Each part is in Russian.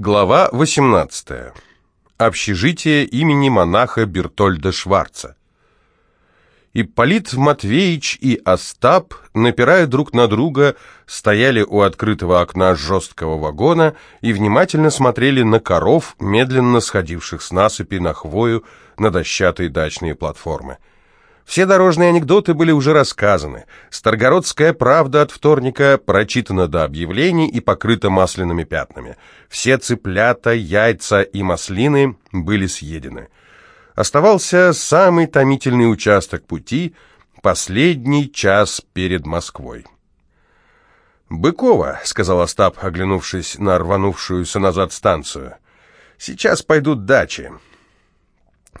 Глава 18. Общежитие имени монаха Бертольда Шварца. Ипполит Матвеевич и Остап, напирая друг на друга, стояли у открытого окна жесткого вагона и внимательно смотрели на коров, медленно сходивших с насыпи на хвою на дощатые дачные платформы. Все дорожные анекдоты были уже рассказаны. Старгородская правда от вторника прочитана до объявлений и покрыта масляными пятнами. Все цыплята, яйца и маслины были съедены. Оставался самый томительный участок пути, последний час перед Москвой. «Быкова», — сказал Остап, оглянувшись на рванувшуюся назад станцию, — «сейчас пойдут дачи».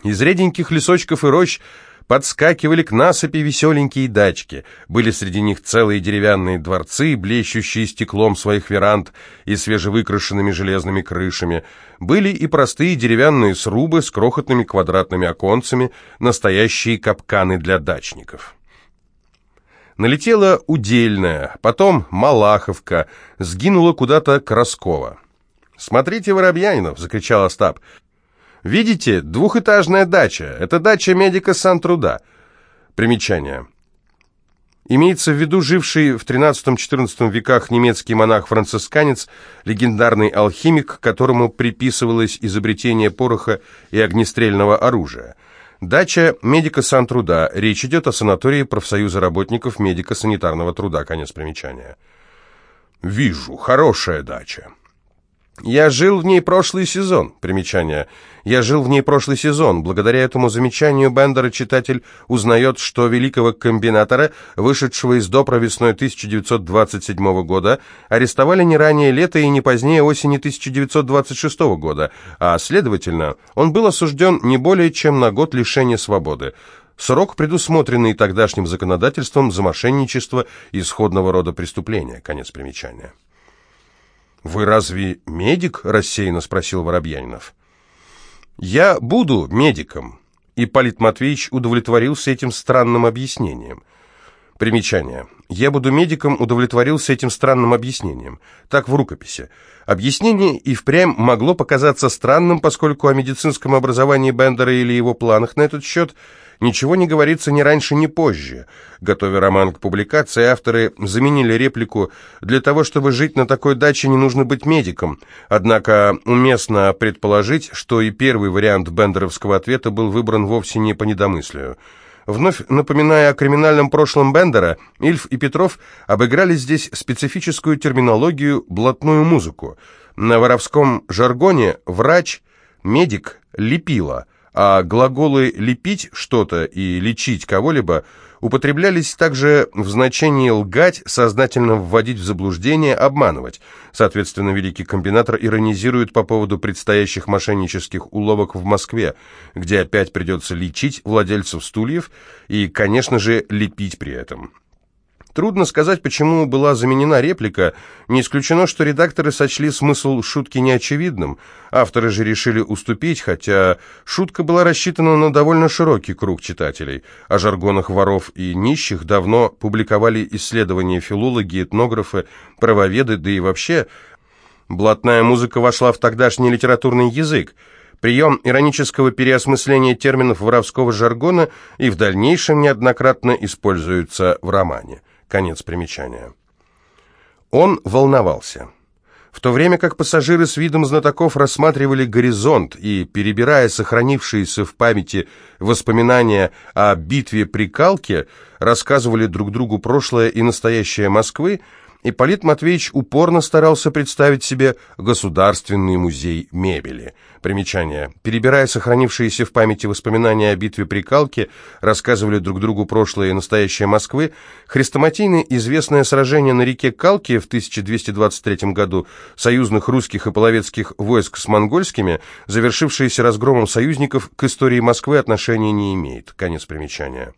Из реденьких лесочков и рощ подскакивали к насыпи веселенькие дачки. Были среди них целые деревянные дворцы, блещущие стеклом своих веранд и свежевыкрашенными железными крышами. Были и простые деревянные срубы с крохотными квадратными оконцами, настоящие капканы для дачников. Налетела Удельная, потом Малаховка, сгинула куда-то Краскова. «Смотрите, Воробьянинов!» — закричал Остап. Видите, двухэтажная дача. Это дача медика Сан-Труда. Примечание. Имеется в виду живший в XIII-XIV веках немецкий монах-францисканец, легендарный алхимик, которому приписывалось изобретение пороха и огнестрельного оружия. Дача медика Сан-Труда. Речь идет о санатории профсоюза работников медико-санитарного труда. Конец примечания. «Вижу, хорошая дача. Я жил в ней прошлый сезон. Примечание. Я жил в ней прошлый сезон. Благодаря этому замечанию Бендера читатель узнает, что великого комбинатора, вышедшего из допра весной 1927 года, арестовали не ранее лета и не позднее осени 1926 года, а, следовательно, он был осужден не более чем на год лишения свободы. Срок, предусмотренный тогдашним законодательством за мошенничество и сходного рода преступления. Конец примечания. «Вы разве медик?» – рассеянно спросил Воробьянинов. «Я буду медиком», – Ипполит Матвеевич удовлетворился этим странным объяснением. Примечание. «Я буду медиком» удовлетворился этим странным объяснением. Так в рукописи. Объяснение и впрямь могло показаться странным, поскольку о медицинском образовании Бендера или его планах на этот счет – Ничего не говорится ни раньше, ни позже. Готовя роман к публикации, авторы заменили реплику «Для того, чтобы жить на такой даче, не нужно быть медиком». Однако уместно предположить, что и первый вариант бендеровского ответа был выбран вовсе не по недомыслию. Вновь напоминая о криминальном прошлом Бендера, Ильф и Петров обыграли здесь специфическую терминологию, блатную музыку. На воровском жаргоне «врач», «медик», «лепила», а глаголы «лепить что-то» и «лечить кого-либо» употреблялись также в значении «лгать», сознательно вводить в заблуждение, обманывать. Соответственно, великий комбинатор иронизирует по поводу предстоящих мошеннических уловок в Москве, где опять придется лечить владельцев стульев и, конечно же, лепить при этом. Трудно сказать, почему была заменена реплика. Не исключено, что редакторы сочли смысл шутки неочевидным. Авторы же решили уступить, хотя шутка была рассчитана на довольно широкий круг читателей. О жаргонах воров и нищих давно публиковали исследования филологи, этнографы, правоведы, да и вообще. Блатная музыка вошла в тогдашний литературный язык. Прием иронического переосмысления терминов воровского жаргона и в дальнейшем неоднократно используется в романе. Конец примечания. Он волновался. В то время как пассажиры с видом знатоков рассматривали горизонт и, перебирая сохранившиеся в памяти воспоминания о битве при Калке, рассказывали друг другу прошлое и настоящее Москвы, Ипполит Матвеевич упорно старался представить себе Государственный музей мебели. Примечание. Перебирая сохранившиеся в памяти воспоминания о битве при Калке, рассказывали друг другу прошлое и настоящее Москвы, хрестоматийно известное сражение на реке Калке в 1223 году союзных русских и половецких войск с монгольскими, завершившееся разгромом союзников, к истории Москвы отношения не имеет. Конец примечания.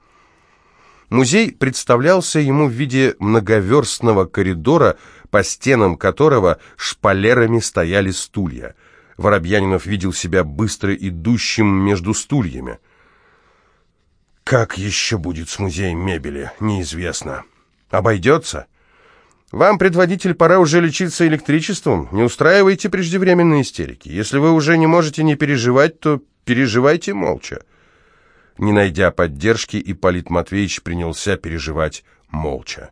Музей представлялся ему в виде многоверстного коридора, по стенам которого шпалерами стояли стулья. Воробьянинов видел себя быстро идущим между стульями. Как еще будет с музеем мебели, неизвестно. Обойдется? Вам, предводитель, пора уже лечиться электричеством. Не устраивайте преждевременные истерики. Если вы уже не можете не переживать, то переживайте молча. Не найдя поддержки, Ипполит Матвеевич принялся переживать молча.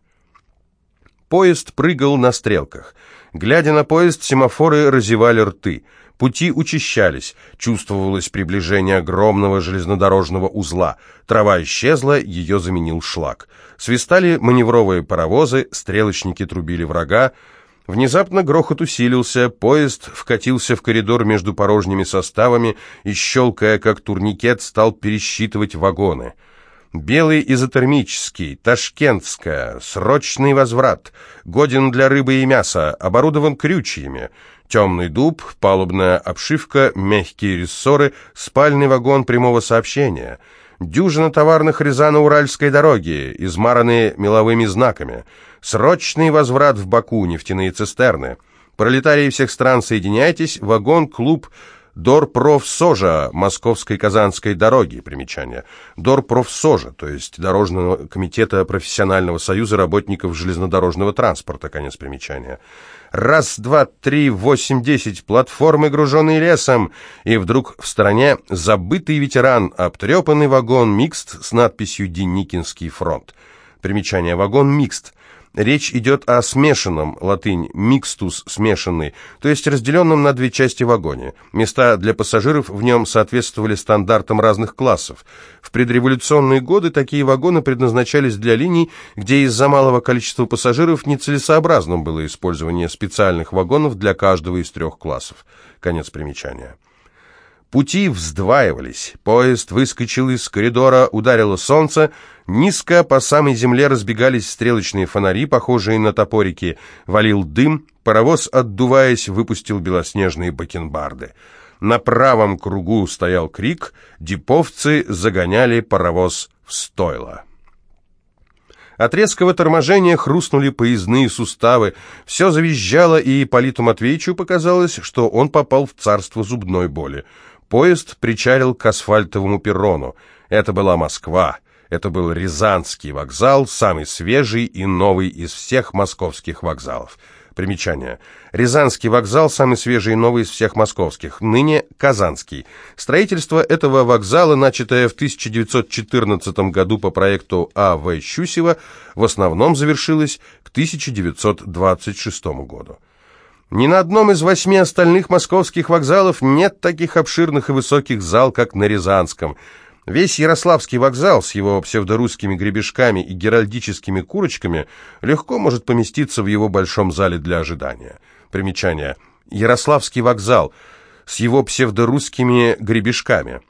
Поезд прыгал на стрелках. Глядя на поезд, семафоры разевали рты. Пути учащались, чувствовалось приближение огромного железнодорожного узла. Трава исчезла, ее заменил шлак. Свистали маневровые паровозы, стрелочники трубили врага. Внезапно грохот усилился, поезд вкатился в коридор между порожними составами и, щелкая как турникет, стал пересчитывать вагоны. Белый изотермический, ташкентская, срочный возврат, годен для рыбы и мяса, оборудован крючьями, темный дуб, палубная обшивка, мягкие рессоры, спальный вагон прямого сообщения, дюжина товарных Рязано-Уральской дороги, измаранные меловыми знаками, срочный возврат в Баку, нефтяные цистерны. Пролетарии всех стран, соединяйтесь, вагон-клуб Дорпрофсожа Московской Казанской дороги, примечание. Дорпрофсожа, то есть Дорожного комитета профессионального союза работников железнодорожного транспорта, конец примечания. Раз, два, три, восемь, десять, платформы, груженные лесом, и вдруг в стороне забытый ветеран, обтрепанный вагон микст с надписью «Деникинский фронт». Примечание. Вагон микст. Речь идет о смешанном, латынь «микстус» – смешанный, то есть разделенном на две части вагоне. Места для пассажиров в нем соответствовали стандартам разных классов. В предреволюционные годы такие вагоны предназначались для линий, где из-за малого количества пассажиров нецелесообразным было использование специальных вагонов для каждого из трех классов. Конец примечания. Пути вздваивались. Поезд выскочил из коридора, ударило солнце. Низко по самой земле разбегались стрелочные фонари, похожие на топорики. Валил дым. Паровоз, отдуваясь, выпустил белоснежные бакенбарды. На правом кругу стоял крик. Диповцы загоняли паровоз в стойло. От резкого торможения хрустнули поездные суставы. Все завизжало, и Ипполиту Матвеевичу показалось, что он попал в царство зубной боли. Поезд причалил к асфальтовому перрону. Это была Москва. Это был Рязанский вокзал, самый свежий и новый из всех московских вокзалов. Примечание. Рязанский вокзал самый свежий и новый из всех московских, ныне Казанский. Строительство этого вокзала, начатое в 1914 году по проекту А.В. Щусева, в основном завершилось к 1926 году. Ни на одном из восьми остальных московских вокзалов нет таких обширных и высоких зал, как на Рязанском. Весь Ярославский вокзал с его псевдорусскими гребешками и геральдическими курочками легко может поместиться в его большом зале для ожидания. Примечание. Ярославский вокзал с его псевдорусскими гребешками.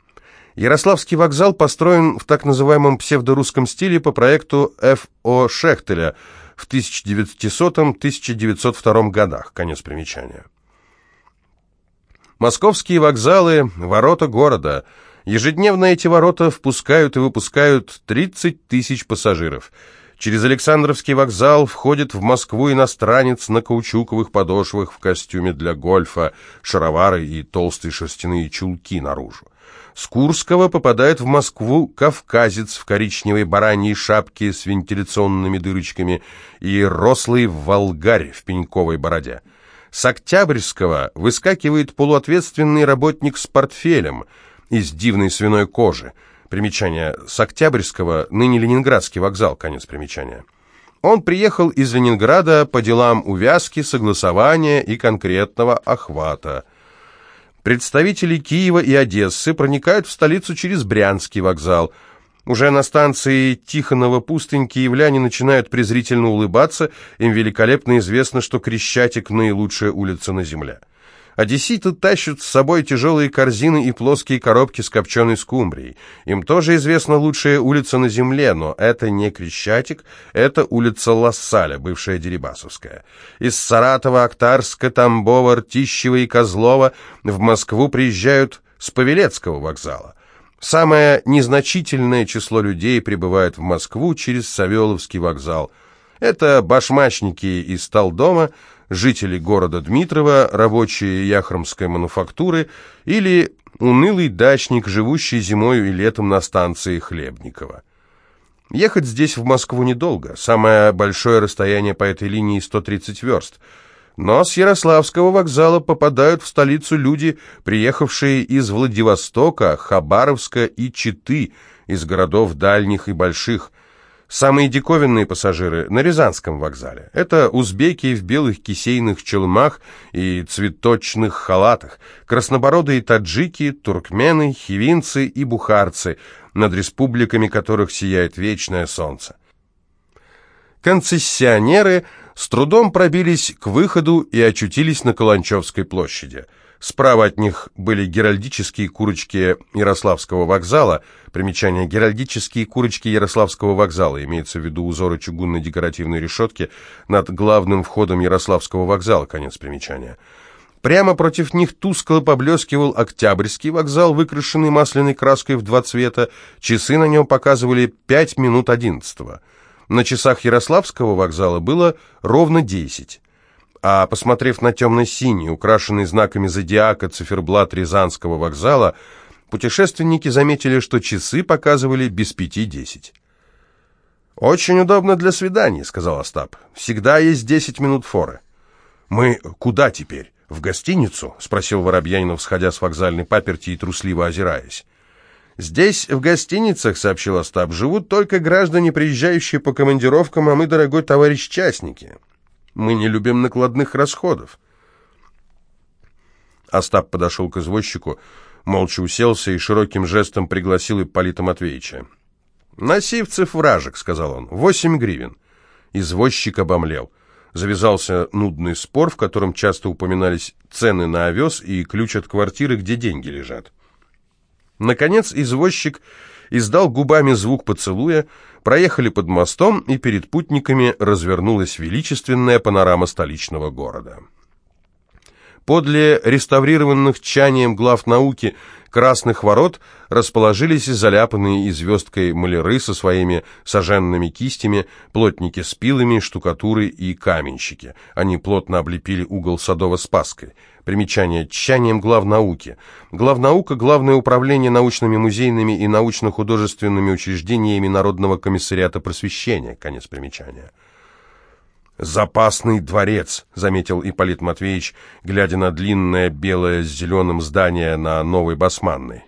Ярославский вокзал построен в так называемом псевдорусском стиле по проекту Ф.О. Шехтеля – в 1900-1902 годах. Конец примечания. Московские вокзалы – ворота города. Ежедневно эти ворота впускают и выпускают 30 тысяч пассажиров. Через Александровский вокзал входит в Москву иностранец на каучуковых подошвах в костюме для гольфа, шаровары и толстые шерстяные чулки наружу. С Курского попадает в Москву кавказец в коричневой бараньей шапке с вентиляционными дырочками и рослый волгарь в пеньковой бороде. С Октябрьского выскакивает полуответственный работник с портфелем из дивной свиной кожи. Примечание. С Октябрьского, ныне Ленинградский вокзал, конец примечания. Он приехал из Ленинграда по делам увязки, согласования и конкретного охвата. Представители Киева и Одессы проникают в столицу через Брянский вокзал. Уже на станции Тихонова-Пустынь киевляне начинают презрительно улыбаться, им великолепно известно, что Крещатик – наилучшая улица на земле. Одесситы тащат с собой тяжелые корзины и плоские коробки с копченой скумбрией. Им тоже известна лучшая улица на земле, но это не Крещатик, это улица Лассаля, бывшая Дерибасовская. Из Саратова, Актарска, Тамбова, Ртищева и Козлова в Москву приезжают с Павелецкого вокзала. Самое незначительное число людей прибывает в Москву через Савеловский вокзал. Это башмачники из Талдома, жители города Дмитрова, рабочие яхромской мануфактуры или унылый дачник, живущий зимой и летом на станции Хлебникова. Ехать здесь, в Москву, недолго. Самое большое расстояние по этой линии 130 верст. Но с Ярославского вокзала попадают в столицу люди, приехавшие из Владивостока, Хабаровска и Читы, из городов дальних и больших. Самые диковинные пассажиры на Рязанском вокзале. Это узбеки в белых кисейных челмах и цветочных халатах, краснобородые таджики, туркмены, хивинцы и бухарцы, над республиками которых сияет вечное солнце. Концессионеры с трудом пробились к выходу и очутились на Каланчевской площади – Справа от них были геральдические курочки Ярославского вокзала. Примечание «Геральдические курочки Ярославского вокзала» имеется в виду узоры чугунной декоративной решетки над главным входом Ярославского вокзала. Конец примечания. Прямо против них тускло поблескивал Октябрьский вокзал, выкрашенный масляной краской в два цвета. Часы на нем показывали пять минут одиннадцатого. На часах Ярославского вокзала было ровно десять а посмотрев на темно-синий, украшенный знаками зодиака циферблат Рязанского вокзала, путешественники заметили, что часы показывали без пяти десять. «Очень удобно для свиданий», — сказал Остап. «Всегда есть десять минут форы». «Мы куда теперь? В гостиницу?» — спросил Воробьянинов, сходя с вокзальной паперти и трусливо озираясь. «Здесь, в гостиницах, — сообщил Остап, — живут только граждане, приезжающие по командировкам, а мы, дорогой товарищ, частники». Мы не любим накладных расходов. Остап подошел к извозчику, молча уселся и широким жестом пригласил Ипполита Матвеевича. «Носивцев вражек», — сказал он, — «восемь гривен». Извозчик обомлел. Завязался нудный спор, в котором часто упоминались цены на овес и ключ от квартиры, где деньги лежат. Наконец извозчик издал губами звук поцелуя, проехали под мостом, и перед путниками развернулась величественная панорама столичного города. Подле реставрированных чанием глав науки красных ворот расположились заляпанные звездкой маляры со своими соженными кистями, плотники с пилами, штукатуры и каменщики. Они плотно облепили угол Садово-Спасской. Примечание. Тщанием главнауки. Главнаука – Главное управление научными музейными и научно-художественными учреждениями Народного комиссариата просвещения. Конец примечания. «Запасный дворец», — заметил Ипполит Матвеевич, глядя на длинное белое с зеленым здание на Новой Басманной.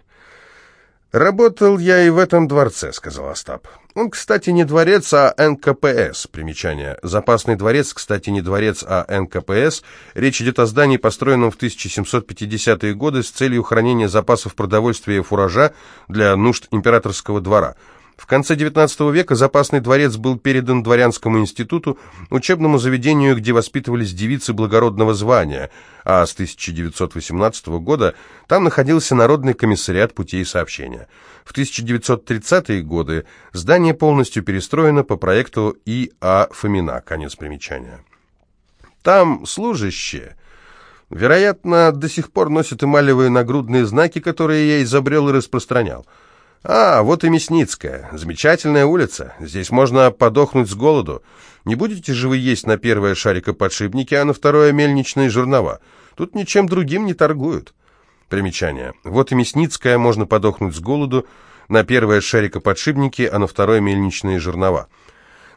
«Работал я и в этом дворце», — сказал Остап. «Он, кстати, не дворец, а НКПС». Примечание. Запасный дворец, кстати, не дворец, а НКПС. Речь идет о здании, построенном в 1750-е годы с целью хранения запасов продовольствия и фуража для нужд императорского двора. В конце XIX века запасный дворец был передан дворянскому институту, учебному заведению, где воспитывались девицы благородного звания, а с 1918 года там находился Народный комиссариат путей сообщения. В 1930-е годы здание полностью перестроено по проекту И.А. Фомина, конец примечания. Там служащие, вероятно, до сих пор носят эмалевые нагрудные знаки, которые я изобрел и распространял. «А, вот и Мясницкая. Замечательная улица. Здесь можно подохнуть с голоду. Не будете же вы есть на первое шарикоподшипники, а на второе мельничные жернова? Тут ничем другим не торгуют». Примечание. Вот и Мясницкая, можно подохнуть с голоду, на первое шарикоподшипники, а на второе мельничные жернова.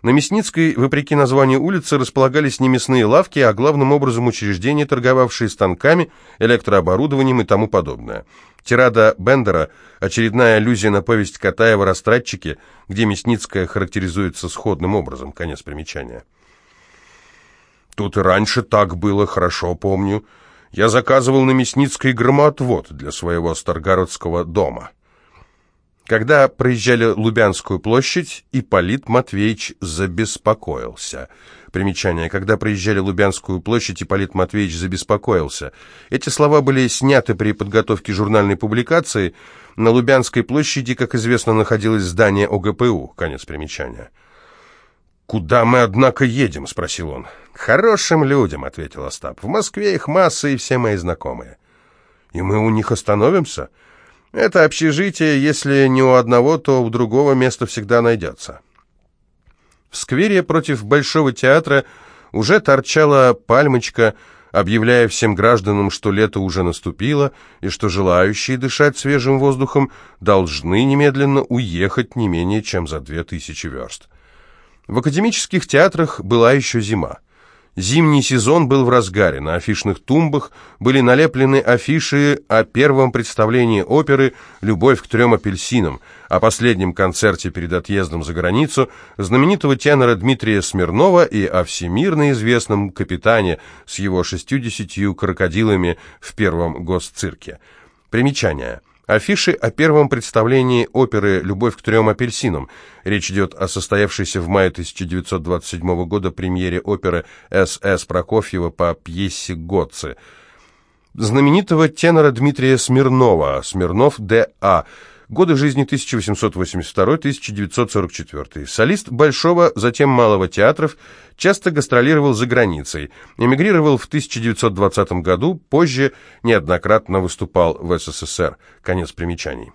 На Мясницкой, вопреки названию улицы, располагались не мясные лавки, а главным образом учреждения, торговавшие станками, электрооборудованием и тому подобное. Тирада Бендера – очередная аллюзия на повесть Катаева «Растратчики», где Мясницкая характеризуется сходным образом. Конец примечания. Тут и раньше так было, хорошо помню. Я заказывал на Мясницкой громоотвод для своего Старгородского дома. Когда проезжали Лубянскую площадь, Ипполит Матвеевич забеспокоился – Примечание. Когда проезжали Лубянскую площадь, Ипполит Матвеевич забеспокоился. Эти слова были сняты при подготовке журнальной публикации. На Лубянской площади, как известно, находилось здание ОГПУ. Конец примечания. «Куда мы, однако, едем?» — спросил он. «Хорошим людям», — ответил Остап. «В Москве их масса и все мои знакомые». «И мы у них остановимся?» «Это общежитие, если не у одного, то у другого место всегда найдется». В сквере против Большого театра уже торчала пальмочка, объявляя всем гражданам, что лето уже наступило и что желающие дышать свежим воздухом должны немедленно уехать не менее чем за две тысячи верст. В академических театрах была еще зима. Зимний сезон был в разгаре. На афишных тумбах были налеплены афиши о первом представлении оперы «Любовь к трем апельсинам», о последнем концерте перед отъездом за границу знаменитого тенора Дмитрия Смирнова и о всемирно известном капитане с его шестьюдесятью крокодилами в первом госцирке. Примечание – Афиши о первом представлении оперы «Любовь к трем апельсинам». Речь идет о состоявшейся в мае 1927 года премьере оперы С.С. Прокофьева по пьесе «Готцы». Знаменитого тенора Дмитрия Смирнова, Смирнов Д.А., Годы жизни 1882-1944. Солист Большого, затем Малого театров, часто гастролировал за границей. Эмигрировал в 1920 году, позже неоднократно выступал в СССР. Конец примечаний.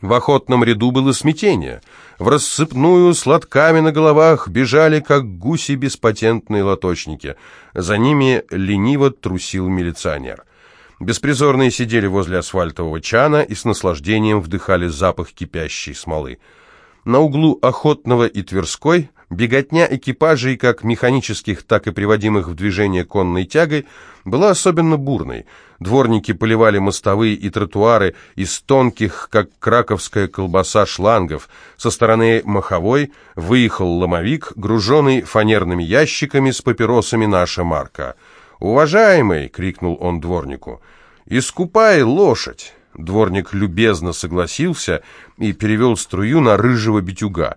В охотном ряду было смятение. В рассыпную с лотками на головах бежали, как гуси беспатентные лоточники. За ними лениво трусил милиционер. Беспризорные сидели возле асфальтового чана и с наслаждением вдыхали запах кипящей смолы. На углу Охотного и Тверской беготня экипажей, как механических, так и приводимых в движение конной тягой, была особенно бурной. Дворники поливали мостовые и тротуары из тонких, как краковская колбаса, шлангов. Со стороны Маховой выехал ломовик, груженный фанерными ящиками с папиросами «Наша марка». «Уважаемый!» — крикнул он дворнику. «Искупай лошадь!» Дворник любезно согласился и перевел струю на рыжего битюга.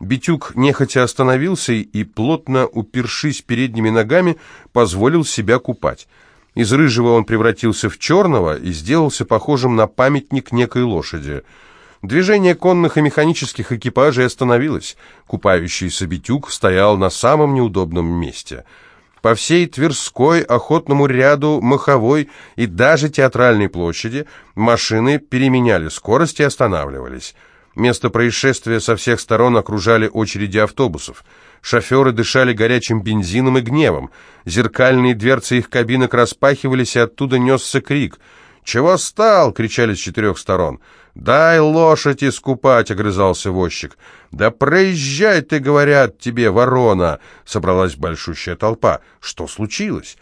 Битюк нехотя остановился и, плотно упершись передними ногами, позволил себя купать. Из рыжего он превратился в черного и сделался похожим на памятник некой лошади. Движение конных и механических экипажей остановилось. Купающийся Битюк стоял на самом неудобном месте — по всей Тверской, Охотному ряду, Маховой и даже Театральной площади машины переменяли скорость и останавливались. Место происшествия со всех сторон окружали очереди автобусов. Шоферы дышали горячим бензином и гневом. Зеркальные дверцы их кабинок распахивались, и оттуда несся крик. «Чего стал?» — кричали с четырех сторон. «Дай лошадь искупать!» — огрызался возчик. «Да проезжай ты, говорят тебе, ворона!» — собралась большущая толпа. «Что случилось?»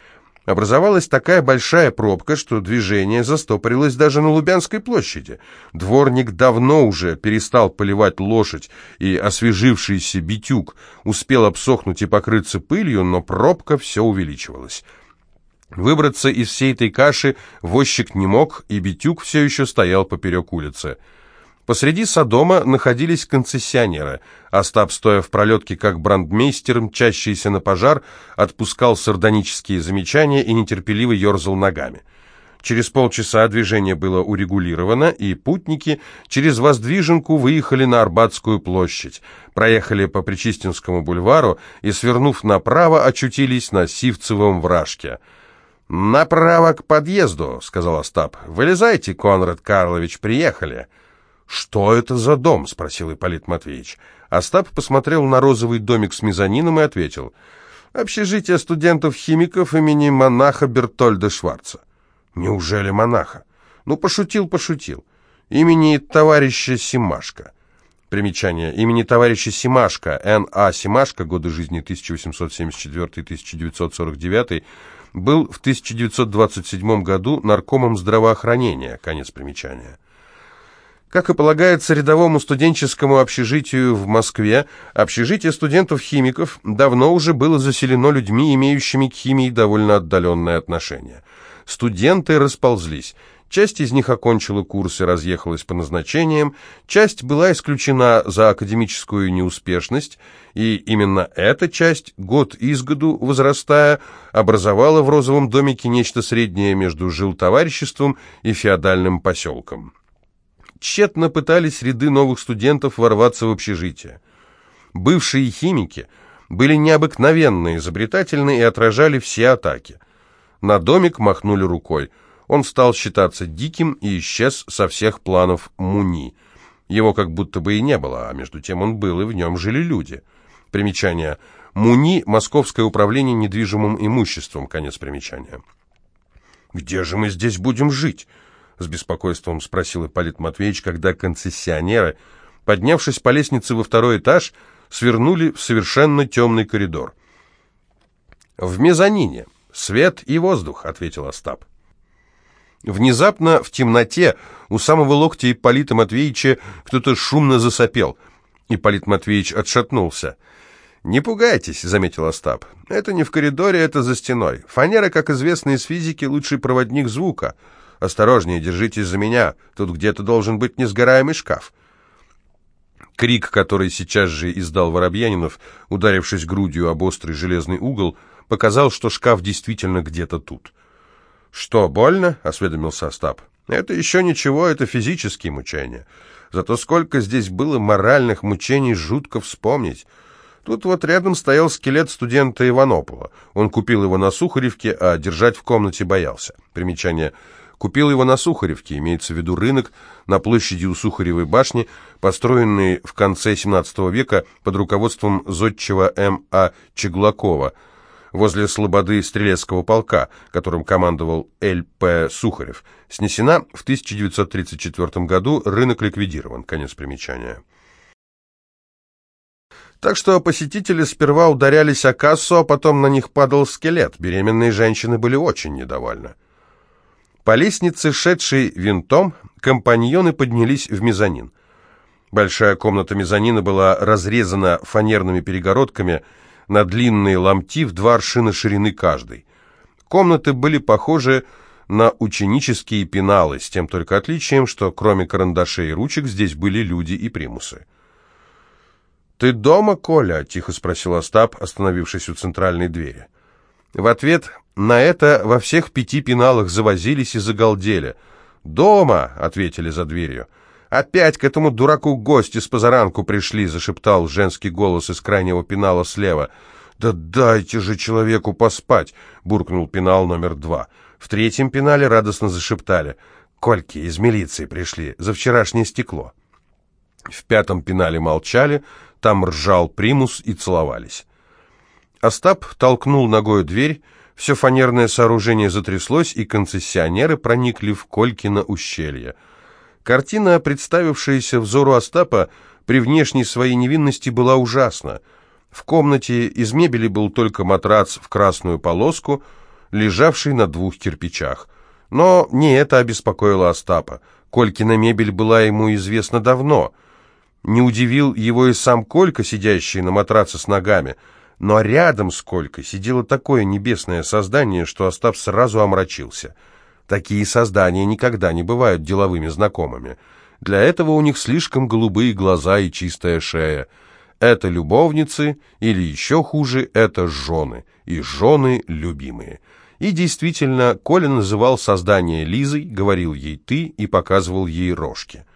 Образовалась такая большая пробка, что движение застопорилось даже на Лубянской площади. Дворник давно уже перестал поливать лошадь, и освежившийся битюк успел обсохнуть и покрыться пылью, но пробка все увеличивалась. Выбраться из всей этой каши возчик не мог, и Битюк все еще стоял поперек улицы. Посреди Содома находились концессионеры. Остап, стоя в пролетке как брандмейстер, мчащийся на пожар, отпускал сардонические замечания и нетерпеливо ерзал ногами. Через полчаса движение было урегулировано, и путники через Воздвиженку выехали на Арбатскую площадь, проехали по Причистинскому бульвару и, свернув направо, очутились на Сивцевом вражке – «Направо к подъезду», — сказал Остап. «Вылезайте, Конрад Карлович, приехали». «Что это за дом?» — спросил Ипполит Матвеевич. Остап посмотрел на розовый домик с мезонином и ответил. «Общежитие студентов-химиков имени монаха Бертольда Шварца». «Неужели монаха?» «Ну, пошутил, пошутил. Имени товарища Симашка». Примечание. Имени товарища Симашка, Н.А. Симашка, годы жизни 1874-1949, был в 1927 году наркомом здравоохранения. Конец примечания. Как и полагается рядовому студенческому общежитию в Москве, общежитие студентов-химиков давно уже было заселено людьми, имеющими к химии довольно отдаленное отношение. Студенты расползлись. Часть из них окончила курсы, разъехалась по назначениям, часть была исключена за академическую неуспешность, и именно эта часть, год из году возрастая, образовала в розовом домике нечто среднее между жилтовариществом и феодальным поселком. Тщетно пытались ряды новых студентов ворваться в общежитие. Бывшие химики были необыкновенно изобретательны и отражали все атаки. На домик махнули рукой – он стал считаться диким и исчез со всех планов Муни. Его как будто бы и не было, а между тем он был, и в нем жили люди. Примечание. МУНИ – Московское управление недвижимым имуществом. Конец примечания. «Где же мы здесь будем жить?» — с беспокойством спросил Ипполит Матвеевич, когда концессионеры, поднявшись по лестнице во второй этаж, свернули в совершенно темный коридор. «В мезонине. Свет и воздух», — ответил Остап. Внезапно в темноте у самого локтя Ипполита Матвеевича кто-то шумно засопел. Ипполит Матвеевич отшатнулся. «Не пугайтесь», — заметил Остап. «Это не в коридоре, это за стеной. Фанера, как известно из физики, лучший проводник звука. Осторожнее, держитесь за меня. Тут где-то должен быть несгораемый шкаф». Крик, который сейчас же издал Воробьянинов, ударившись грудью об острый железный угол, показал, что шкаф действительно где-то тут. «Что, больно?» — осведомился Остап. «Это еще ничего, это физические мучения. Зато сколько здесь было моральных мучений, жутко вспомнить». Тут вот рядом стоял скелет студента Иванопола. Он купил его на Сухаревке, а держать в комнате боялся. Примечание – Купил его на Сухаревке, имеется в виду рынок на площади у Сухаревой башни, построенный в конце 17 века под руководством зодчего М.А. Чеглакова, возле слободы Стрелецкого полка, которым командовал Л.П. Сухарев. Снесена в 1934 году, рынок ликвидирован. Конец примечания. Так что посетители сперва ударялись о кассу, а потом на них падал скелет. Беременные женщины были очень недовольны. По лестнице, шедшей винтом, компаньоны поднялись в мезонин. Большая комната мезонина была разрезана фанерными перегородками на длинные ломти в два аршина ширины каждой. Комнаты были похожи на ученические пеналы, с тем только отличием, что кроме карандашей и ручек здесь были люди и примусы. «Ты дома, Коля?» — тихо спросил Остап, остановившись у центральной двери. В ответ на это во всех пяти пеналах завозились и загалдели. «Дома!» — ответили за дверью. «Опять к этому дураку гости с позаранку пришли!» — зашептал женский голос из крайнего пенала слева. «Да дайте же человеку поспать!» — буркнул пенал номер два. В третьем пенале радостно зашептали. «Кольки из милиции пришли, за вчерашнее стекло!» В пятом пенале молчали, там ржал примус и целовались. Остап толкнул ногой дверь, все фанерное сооружение затряслось, и концессионеры проникли в Колькино ущелье. Картина, представившаяся взору Остапа, при внешней своей невинности была ужасна. В комнате из мебели был только матрац в красную полоску, лежавший на двух кирпичах. Но не это обеспокоило Остапа. Колькина мебель была ему известна давно. Не удивил его и сам Колька, сидящий на матраце с ногами – но рядом сколько сидело такое небесное создание, что Остап сразу омрачился. Такие создания никогда не бывают деловыми знакомыми. Для этого у них слишком голубые глаза и чистая шея. Это любовницы, или еще хуже, это жены, и жены любимые. И действительно, Коля называл создание Лизой, говорил ей «ты» и показывал ей рожки.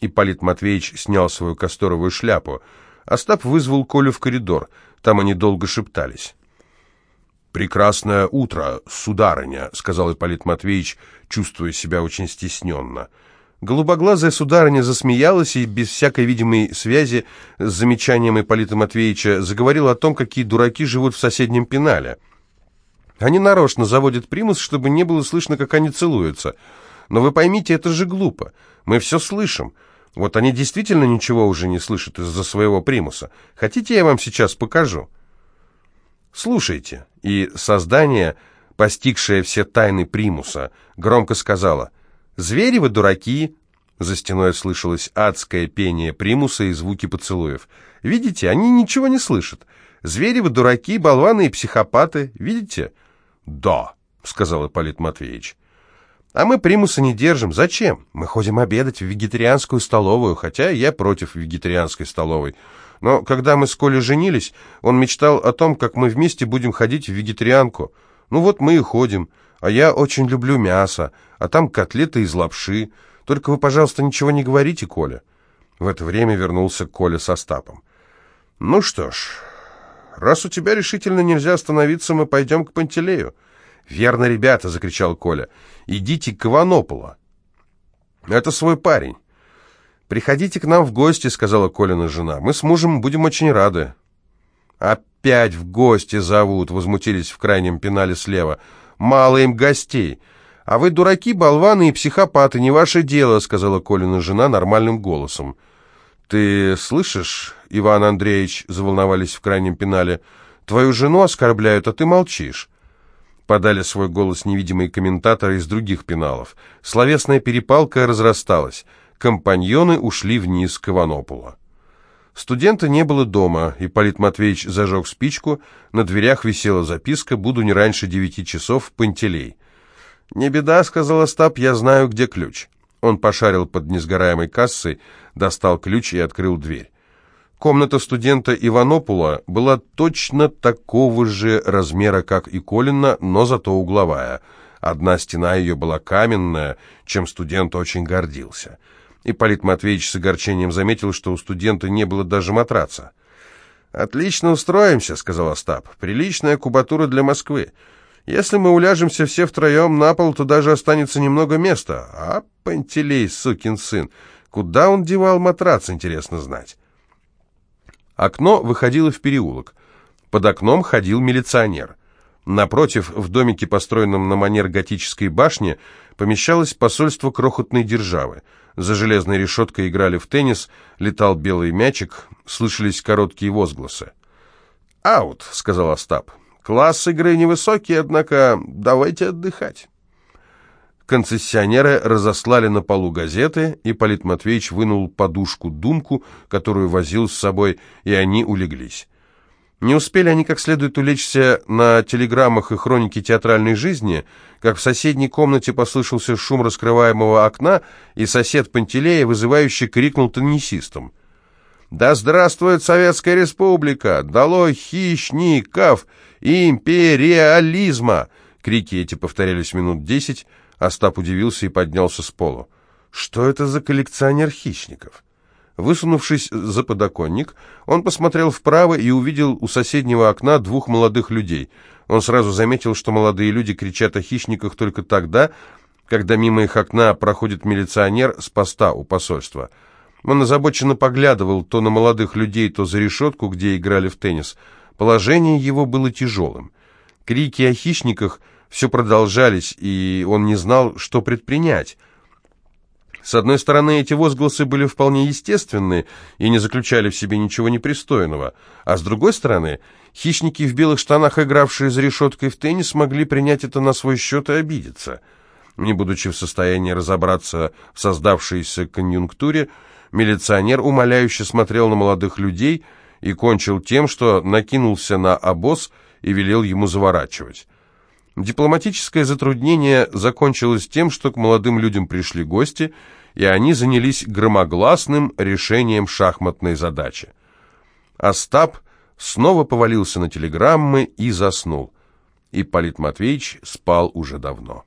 Ипполит Матвеевич снял свою касторовую шляпу. Остап вызвал Колю в коридор – там они долго шептались. «Прекрасное утро, сударыня», — сказал Ипполит Матвеевич, чувствуя себя очень стесненно. Голубоглазая сударыня засмеялась и без всякой видимой связи с замечанием Ипполита Матвеевича заговорила о том, какие дураки живут в соседнем пенале. Они нарочно заводят примус, чтобы не было слышно, как они целуются. Но вы поймите, это же глупо. Мы все слышим. Вот они действительно ничего уже не слышат из-за своего примуса. Хотите, я вам сейчас покажу? Слушайте. И создание, постигшее все тайны примуса, громко сказала «Звери вы дураки!» За стеной слышалось адское пение примуса и звуки поцелуев. «Видите, они ничего не слышат. Звери вы дураки, болваны и психопаты. Видите?» «Да», — сказал Ипполит Матвеевич. А мы примуса не держим. Зачем? Мы ходим обедать в вегетарианскую столовую, хотя я против вегетарианской столовой. Но когда мы с Колей женились, он мечтал о том, как мы вместе будем ходить в вегетарианку. Ну вот мы и ходим. А я очень люблю мясо, а там котлеты из лапши. Только вы, пожалуйста, ничего не говорите, Коля. В это время вернулся Коля со Стапом. Ну что ж, раз у тебя решительно нельзя остановиться, мы пойдем к Пантелею. «Верно, ребята!» — закричал Коля. «Идите к Иванополу!» «Это свой парень!» «Приходите к нам в гости», — сказала Колина жена. «Мы с мужем будем очень рады». «А «Опять в гости зовут!» — возмутились в крайнем пенале слева. «Мало им гостей!» «А вы дураки, болваны и психопаты, не ваше дело», — сказала Колина жена нормальным голосом. «Ты слышишь, Иван Андреевич?» — заволновались в крайнем пенале. «Твою жену оскорбляют, а ты молчишь». Подали свой голос невидимые комментаторы из других пеналов. Словесная перепалка разрасталась. Компаньоны ушли вниз к Иванопулу. Студента не было дома, и Полит Матвеевич зажег спичку, на дверях висела записка «Буду не раньше девяти часов в Пантелей». «Не беда», — сказал Остап, — «я знаю, где ключ». Он пошарил под несгораемой кассой, достал ключ и открыл дверь. Комната студента Иванопула была точно такого же размера, как и Колина, но зато угловая. Одна стена ее была каменная, чем студент очень гордился. Ипполит Матвеевич с огорчением заметил, что у студента не было даже матраца. «Отлично устроимся», — сказал Остап. «Приличная кубатура для Москвы. Если мы уляжемся все втроем на пол, то даже останется немного места. А Пантелей, сукин сын, куда он девал матрац, интересно знать?» Окно выходило в переулок. Под окном ходил милиционер. Напротив, в домике, построенном на манер готической башни, помещалось посольство крохотной державы. За железной решеткой играли в теннис, летал белый мячик, слышались короткие возгласы. «Аут», — сказал Остап. «Класс игры невысокий, однако давайте отдыхать». Концессионеры разослали на полу газеты, и Полит Матвеевич вынул подушку-думку, которую возил с собой, и они улеглись. Не успели они как следует улечься на телеграммах и хронике театральной жизни, как в соседней комнате послышался шум раскрываемого окна, и сосед Пантелея вызывающе крикнул теннисистам. «Да здравствует Советская Республика! Долой хищников! Империализма!» Крики эти повторялись минут десять, Остап удивился и поднялся с полу. «Что это за коллекционер хищников?» Высунувшись за подоконник, он посмотрел вправо и увидел у соседнего окна двух молодых людей. Он сразу заметил, что молодые люди кричат о хищниках только тогда, когда мимо их окна проходит милиционер с поста у посольства. Он озабоченно поглядывал то на молодых людей, то за решетку, где играли в теннис. Положение его было тяжелым. Крики о хищниках все продолжались, и он не знал, что предпринять – с одной стороны, эти возгласы были вполне естественны и не заключали в себе ничего непристойного, а с другой стороны, хищники в белых штанах, игравшие за решеткой в теннис, могли принять это на свой счет и обидеться. Не будучи в состоянии разобраться в создавшейся конъюнктуре, милиционер умоляюще смотрел на молодых людей и кончил тем, что накинулся на обоз и велел ему заворачивать. Дипломатическое затруднение закончилось тем, что к молодым людям пришли гости, и они занялись громогласным решением шахматной задачи. Остап снова повалился на телеграммы и заснул. И Полит Матвеевич спал уже давно.